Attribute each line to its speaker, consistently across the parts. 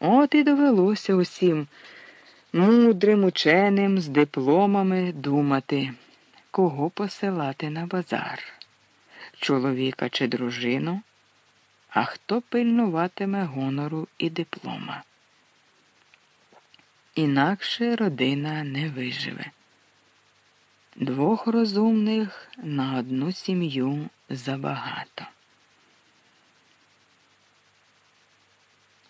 Speaker 1: От і довелося усім мудрим ученим з дипломами думати, кого посилати на базар чоловіка чи дружину, а хто пильнуватиме гонору і диплома. Інакше родина не виживе. Двох розумних на одну сім'ю забагато.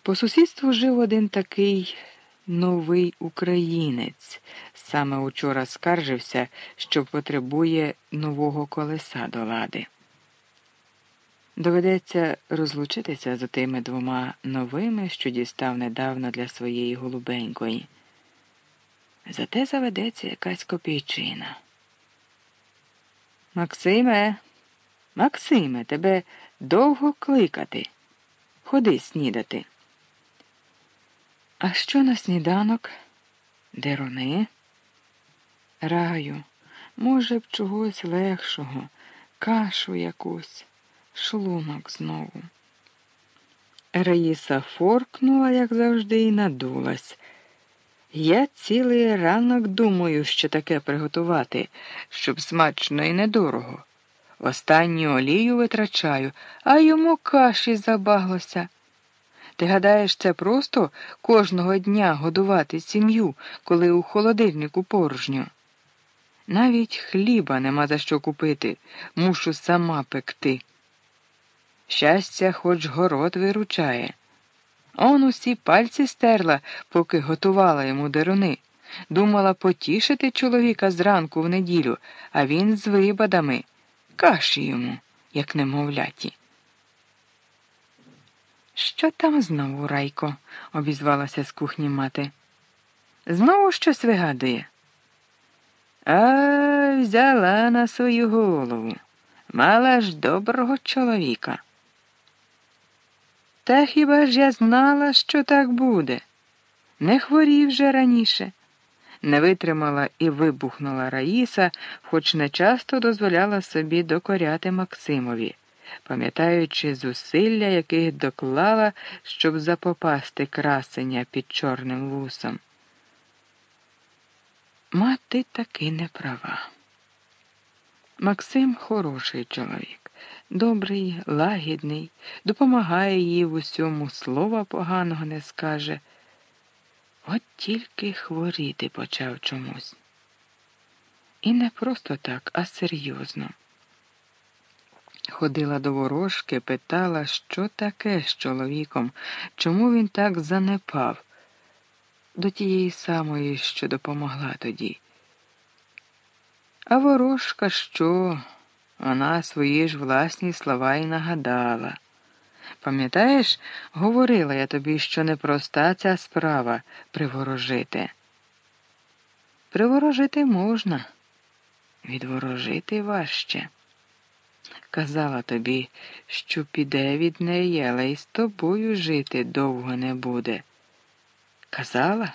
Speaker 1: По сусідству жив один такий новий українець. Саме учора скаржився, що потребує нового колеса до лади. Доведеться розлучитися з тими двома новими, що дістав недавно для своєї голубенької. Зате заведеться якась копійчина. Максиме, Максиме, тебе довго кликати. Ходи снідати. А що на сніданок? Дерони? Раю, може б чогось легшого, кашу якусь, шлунок знову. Раїса форкнула, як завжди, і надулась. Я цілий ранок думаю, що таке приготувати, щоб смачно і недорого. Останню олію витрачаю, а йому каші забаглося. Ти гадаєш, це просто кожного дня годувати сім'ю, коли у холодильнику порожньо? Навіть хліба нема за що купити, мушу сама пекти. Щастя, хоч город виручає. Он усі пальці стерла, поки готувала йому деруни. Думала потішити чоловіка зранку в неділю, а він з вибадами. Каші йому, як немовляті. Що там знову, Райко? обізвалася з кухні мати. Знову щось вигадує. А взяла на свою голову. Мала ж доброго чоловіка. Та хіба ж я знала, що так буде? Не хворів же раніше. Не витримала і вибухнула Раїса, хоч не часто дозволяла собі докоряти Максимові, пам'ятаючи зусилля, яких доклала, щоб запопасти красення під чорним вусом. Мати таки не права. Максим хороший чоловік добрий, лагідний, допомагає їй в усьому слова поганого не скаже. От тільки хворіти почав чомусь. І не просто так, а серйозно. Ходила до ворожки, питала, що таке з чоловіком, чому він так занепав, до тієї самої, що допомогла тоді. А ворожка що? Вона свої ж власні слова й нагадала. Пам'ятаєш, говорила я тобі, що непроста ця справа приворожити. Приворожити можна, відворожити важче. Казала тобі, що піде від неї, але й з тобою жити довго не буде. Казала?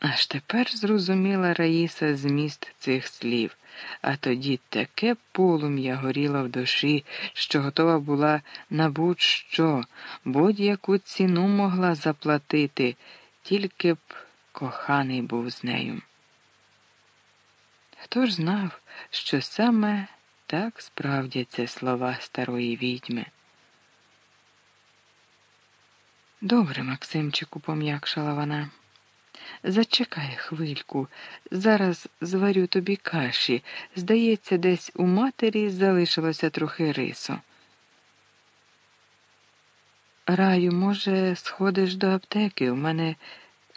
Speaker 1: Аж тепер зрозуміла Раїса зміст цих слів, а тоді таке полум'я горіло в душі, що готова була на будь-що, будь-яку ціну могла заплатити, тільки б коханий був з нею. Хто ж знав, що саме так справдяться слова старої відьми? Добре, Максимчику, пом'якшала вона. Зачекай хвильку, зараз зварю тобі каші. Здається, десь у матері залишилося трохи рису. Раю, може, сходиш до аптеки? У мене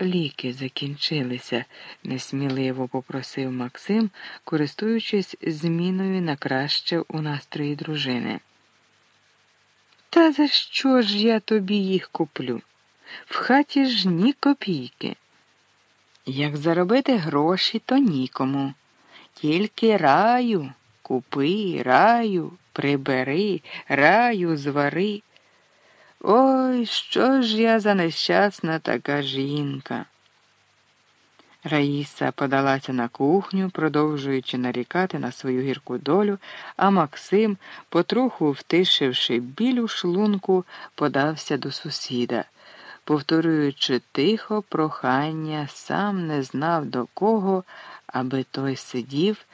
Speaker 1: ліки закінчилися, несміливо попросив Максим, користуючись зміною на краще у настрої дружини. Та за що ж я тобі їх куплю? В хаті ж ні копійки. Як заробити гроші, то нікому. Тільки раю, купи, раю, прибери, раю, звари. Ой, що ж я за нещасна така жінка. Раїса подалася на кухню, продовжуючи нарікати на свою гірку долю, а Максим, потроху втишивши біль у шлунку, подався до сусіда, повторюючи тихо прохання, сам не знав до кого, аби той сидів.